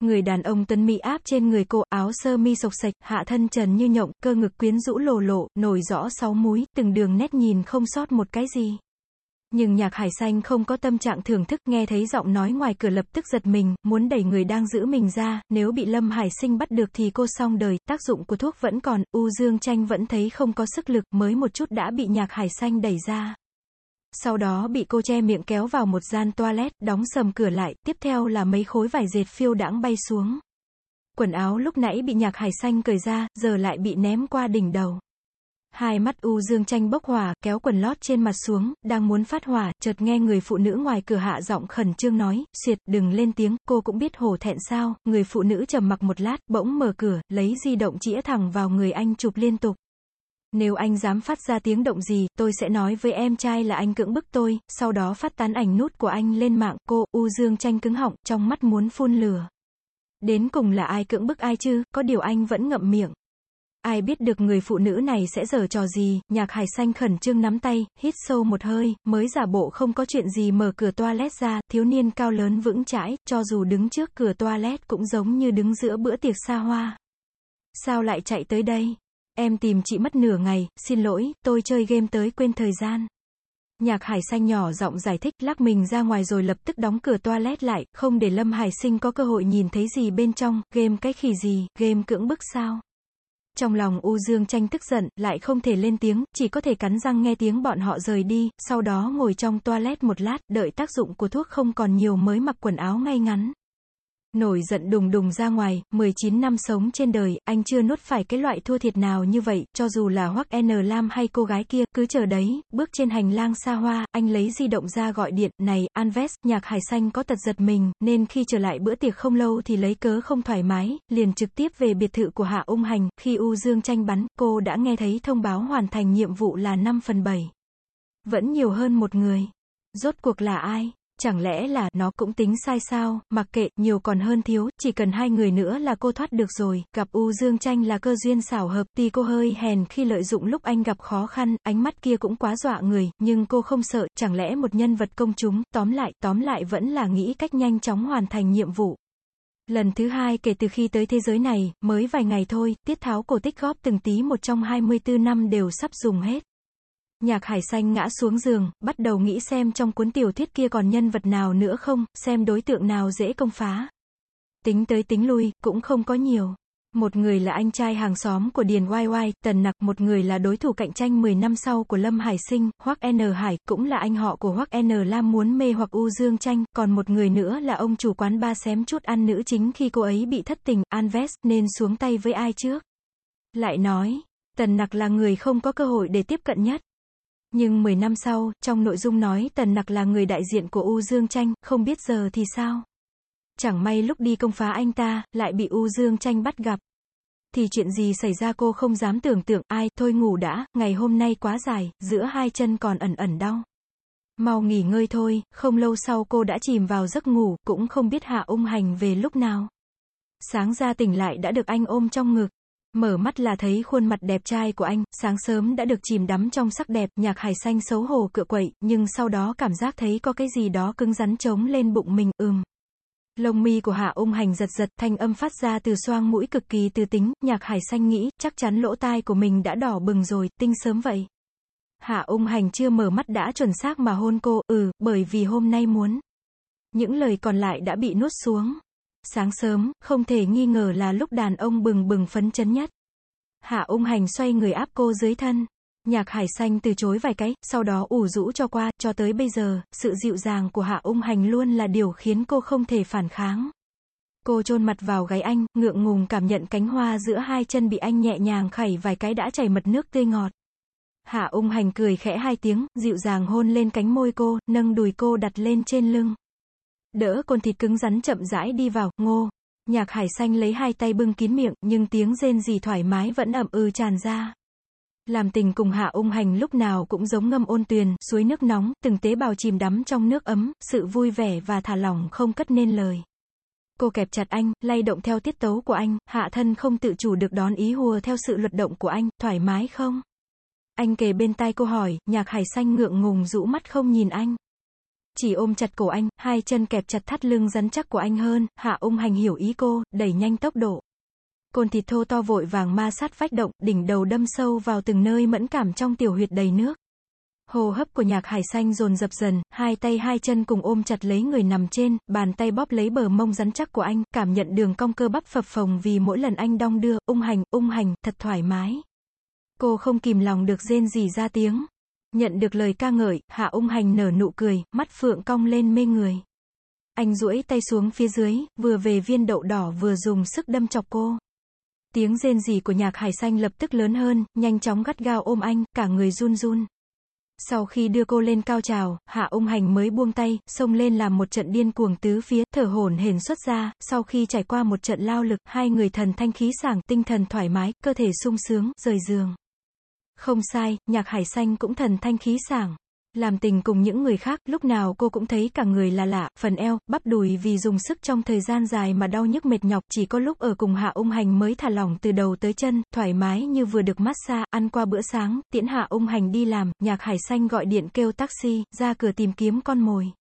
Người đàn ông tân mỹ áp trên người cô, áo sơ mi sộc sạch, hạ thân trần như nhộng, cơ ngực quyến rũ lồ lộ, nổi rõ sáu múi, từng đường nét nhìn không sót một cái gì. Nhưng nhạc hải xanh không có tâm trạng thưởng thức, nghe thấy giọng nói ngoài cửa lập tức giật mình, muốn đẩy người đang giữ mình ra, nếu bị Lâm Hải sinh bắt được thì cô xong đời, tác dụng của thuốc vẫn còn, U Dương Tranh vẫn thấy không có sức lực, mới một chút đã bị nhạc hải xanh đẩy ra. Sau đó bị cô che miệng kéo vào một gian toilet, đóng sầm cửa lại, tiếp theo là mấy khối vải dệt phiêu đãng bay xuống. Quần áo lúc nãy bị nhạc hải xanh cởi ra, giờ lại bị ném qua đỉnh đầu. Hai mắt U Dương tranh bốc hỏa, kéo quần lót trên mặt xuống, đang muốn phát hỏa, chợt nghe người phụ nữ ngoài cửa hạ giọng khẩn trương nói, xuyệt, đừng lên tiếng, cô cũng biết hổ thẹn sao, người phụ nữ trầm mặc một lát, bỗng mở cửa, lấy di động chĩa thẳng vào người anh chụp liên tục. Nếu anh dám phát ra tiếng động gì, tôi sẽ nói với em trai là anh cưỡng bức tôi, sau đó phát tán ảnh nút của anh lên mạng, cô, U Dương tranh cứng họng, trong mắt muốn phun lửa. Đến cùng là ai cưỡng bức ai chứ, có điều anh vẫn ngậm miệng. Ai biết được người phụ nữ này sẽ giở trò gì, nhạc hải xanh khẩn trương nắm tay, hít sâu một hơi, mới giả bộ không có chuyện gì mở cửa toilet ra, thiếu niên cao lớn vững chãi, cho dù đứng trước cửa toilet cũng giống như đứng giữa bữa tiệc xa hoa. Sao lại chạy tới đây? Em tìm chị mất nửa ngày, xin lỗi, tôi chơi game tới quên thời gian. Nhạc hải xanh nhỏ giọng giải thích, lắc mình ra ngoài rồi lập tức đóng cửa toilet lại, không để Lâm Hải sinh có cơ hội nhìn thấy gì bên trong, game cái khỉ gì, game cưỡng bức sao. Trong lòng U Dương tranh tức giận, lại không thể lên tiếng, chỉ có thể cắn răng nghe tiếng bọn họ rời đi, sau đó ngồi trong toilet một lát, đợi tác dụng của thuốc không còn nhiều mới mặc quần áo ngay ngắn. Nổi giận đùng đùng ra ngoài, 19 năm sống trên đời, anh chưa nuốt phải cái loại thua thiệt nào như vậy, cho dù là Hoắc N Lam hay cô gái kia, cứ chờ đấy, bước trên hành lang xa hoa, anh lấy di động ra gọi điện, này, Anves, nhạc hải xanh có tật giật mình, nên khi trở lại bữa tiệc không lâu thì lấy cớ không thoải mái, liền trực tiếp về biệt thự của Hạ Ung Hành, khi U Dương tranh bắn, cô đã nghe thấy thông báo hoàn thành nhiệm vụ là 5 phần 7. Vẫn nhiều hơn một người. Rốt cuộc là ai? Chẳng lẽ là, nó cũng tính sai sao, mặc kệ, nhiều còn hơn thiếu, chỉ cần hai người nữa là cô thoát được rồi, gặp U Dương Tranh là cơ duyên xảo hợp, tuy cô hơi hèn khi lợi dụng lúc anh gặp khó khăn, ánh mắt kia cũng quá dọa người, nhưng cô không sợ, chẳng lẽ một nhân vật công chúng, tóm lại, tóm lại vẫn là nghĩ cách nhanh chóng hoàn thành nhiệm vụ. Lần thứ hai kể từ khi tới thế giới này, mới vài ngày thôi, tiết tháo cổ tích góp từng tí một trong 24 năm đều sắp dùng hết. Nhạc hải xanh ngã xuống giường, bắt đầu nghĩ xem trong cuốn tiểu thuyết kia còn nhân vật nào nữa không, xem đối tượng nào dễ công phá. Tính tới tính lui, cũng không có nhiều. Một người là anh trai hàng xóm của Điền Oai Oai, Tần Nặc, một người là đối thủ cạnh tranh 10 năm sau của Lâm Hải Sinh, Hoắc N Hải, cũng là anh họ của Hoắc N Lam muốn mê hoặc U Dương Tranh, còn một người nữa là ông chủ quán ba xém chút ăn nữ chính khi cô ấy bị thất tình, Anves, nên xuống tay với ai trước. Lại nói, Tần Nặc là người không có cơ hội để tiếp cận nhất. Nhưng 10 năm sau, trong nội dung nói Tần Nặc là người đại diện của U Dương Tranh, không biết giờ thì sao? Chẳng may lúc đi công phá anh ta, lại bị U Dương Tranh bắt gặp. Thì chuyện gì xảy ra cô không dám tưởng tượng, ai, thôi ngủ đã, ngày hôm nay quá dài, giữa hai chân còn ẩn ẩn đau. Mau nghỉ ngơi thôi, không lâu sau cô đã chìm vào giấc ngủ, cũng không biết Hạ ung hành về lúc nào. Sáng ra tỉnh lại đã được anh ôm trong ngực. Mở mắt là thấy khuôn mặt đẹp trai của anh, sáng sớm đã được chìm đắm trong sắc đẹp, nhạc hải xanh xấu hổ cựa quậy, nhưng sau đó cảm giác thấy có cái gì đó cứng rắn trống lên bụng mình, ừm. Lông mi của Hạ ung hành giật giật, thanh âm phát ra từ xoang mũi cực kỳ từ tính, nhạc hải xanh nghĩ, chắc chắn lỗ tai của mình đã đỏ bừng rồi, tinh sớm vậy. Hạ ung hành chưa mở mắt đã chuẩn xác mà hôn cô, ừ, bởi vì hôm nay muốn. Những lời còn lại đã bị nuốt xuống. Sáng sớm, không thể nghi ngờ là lúc đàn ông bừng bừng phấn chấn nhất. Hạ ung hành xoay người áp cô dưới thân. Nhạc hải xanh từ chối vài cái, sau đó ủ rũ cho qua, cho tới bây giờ, sự dịu dàng của hạ ung hành luôn là điều khiến cô không thể phản kháng. Cô chôn mặt vào gáy anh, ngượng ngùng cảm nhận cánh hoa giữa hai chân bị anh nhẹ nhàng khẩy vài cái đã chảy mật nước tươi ngọt. Hạ ung hành cười khẽ hai tiếng, dịu dàng hôn lên cánh môi cô, nâng đùi cô đặt lên trên lưng. Đỡ con thịt cứng rắn chậm rãi đi vào, ngô. Nhạc hải xanh lấy hai tay bưng kín miệng, nhưng tiếng rên gì thoải mái vẫn ẩm ư ừ tràn ra. Làm tình cùng hạ ung hành lúc nào cũng giống ngâm ôn tuyền, suối nước nóng, từng tế bào chìm đắm trong nước ấm, sự vui vẻ và thả lỏng không cất nên lời. Cô kẹp chặt anh, lay động theo tiết tấu của anh, hạ thân không tự chủ được đón ý hùa theo sự luật động của anh, thoải mái không? Anh kề bên tai cô hỏi, nhạc hải xanh ngượng ngùng rũ mắt không nhìn anh chỉ ôm chặt cổ anh, hai chân kẹp chặt thắt lưng rắn chắc của anh hơn, hạ ung hành hiểu ý cô, đẩy nhanh tốc độ. Côn thịt thô to vội vàng ma sát vách động, đỉnh đầu đâm sâu vào từng nơi mẫn cảm trong tiểu huyệt đầy nước. Hồ hấp của nhạc hải xanh dồn dập dần, hai tay hai chân cùng ôm chặt lấy người nằm trên, bàn tay bóp lấy bờ mông rắn chắc của anh, cảm nhận đường cong cơ bắp phập phồng vì mỗi lần anh đong đưa, ung hành, ung hành, thật thoải mái. Cô không kìm lòng được rên gì ra tiếng. Nhận được lời ca ngợi, hạ ung hành nở nụ cười, mắt phượng cong lên mê người. Anh duỗi tay xuống phía dưới, vừa về viên đậu đỏ vừa dùng sức đâm chọc cô. Tiếng rên rỉ của nhạc hải xanh lập tức lớn hơn, nhanh chóng gắt gao ôm anh, cả người run run. Sau khi đưa cô lên cao trào, hạ ung hành mới buông tay, xông lên làm một trận điên cuồng tứ phía, thở hổn hển xuất ra, sau khi trải qua một trận lao lực, hai người thần thanh khí sảng, tinh thần thoải mái, cơ thể sung sướng, rời giường. Không sai, nhạc hải xanh cũng thần thanh khí sảng. Làm tình cùng những người khác, lúc nào cô cũng thấy cả người là lạ, phần eo, bắp đùi vì dùng sức trong thời gian dài mà đau nhức mệt nhọc, chỉ có lúc ở cùng hạ ung hành mới thả lỏng từ đầu tới chân, thoải mái như vừa được massage, ăn qua bữa sáng, tiễn hạ ung hành đi làm, nhạc hải xanh gọi điện kêu taxi, ra cửa tìm kiếm con mồi.